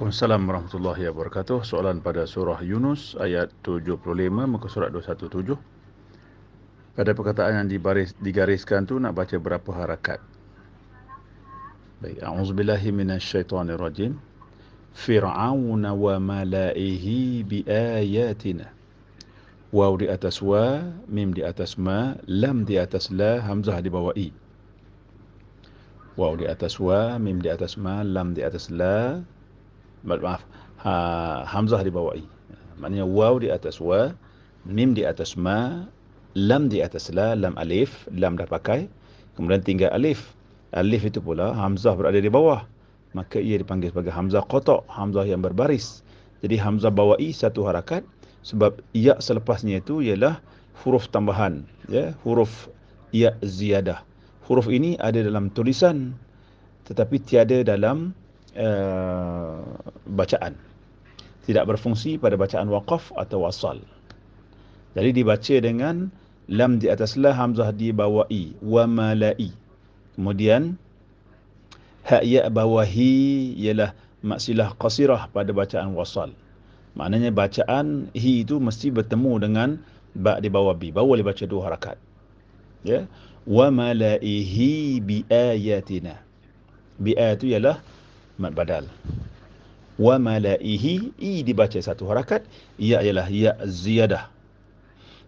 Waalaikumsalam warahmatullahi wabarakatuh. Soalan pada surah Yunus ayat 75 muka surat 217. Pada perkataan yang dibaris, digariskan tu nak baca berapa harakat? Baik, a'udzubillahi minasyaitonirrajim. Fir'aun wa malaihi bi ayatina. Waw di atas wa, mim di atas ma, lam di atas la, hamzah di bawah i. Waw di atas wa, mim di atas ma, lam di atas la, maaf, ha, hamzah di bawah i. Maknanya waw di atas wa, mim di atas ma, lam di atas la, lam alif, lam dah pakai, kemudian tinggal alif. Alif itu pula hamzah berada di bawah. Maka ia dipanggil sebagai hamzah kotak, hamzah yang berbaris. Jadi hamzah bawah i satu harakat, sebab ya selepasnya itu ialah huruf tambahan ya huruf ya ziyadah huruf ini ada dalam tulisan tetapi tiada dalam uh, bacaan tidak berfungsi pada bacaan waqaf atau wasal jadi dibaca dengan lam di atas la hamzah di bawah i wa malai kemudian ha ya bawahi ialah maksilah qasirah pada bacaan wasal Maknanya bacaan hi itu mesti bertemu dengan ba di bawah bi. Baru boleh baca dua harakat. Ya. Wa malaihi bi ayatina. Bi ayat itu ialah mad badal. Wa malaihi i dibaca satu harakat, ia ialah ya ziyadah.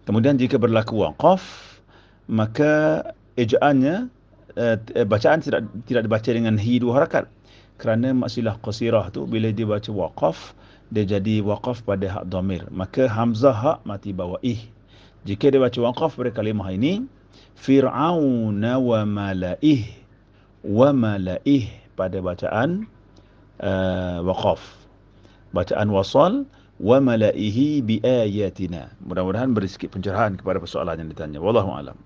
Kemudian jika berlaku waqaf, maka ejaannya uh, bacaan tidak tidak dibaca dengan hi dua harakat. Kerana maksilah qasirah tu bila dibaca waqaf, dia jadi waqaf pada hak dhamir maka hamzah hak mati bawah ih jika dia baca waqaf pada kalimah ini fir'aun wa malaih wa malaih pada bacaan uh, waqaf. Bacaan wasal wa malaihi bi ayatina. Mudah-mudahan beri sikit pencerahan kepada persoalan yang ditanya. Wallahu alam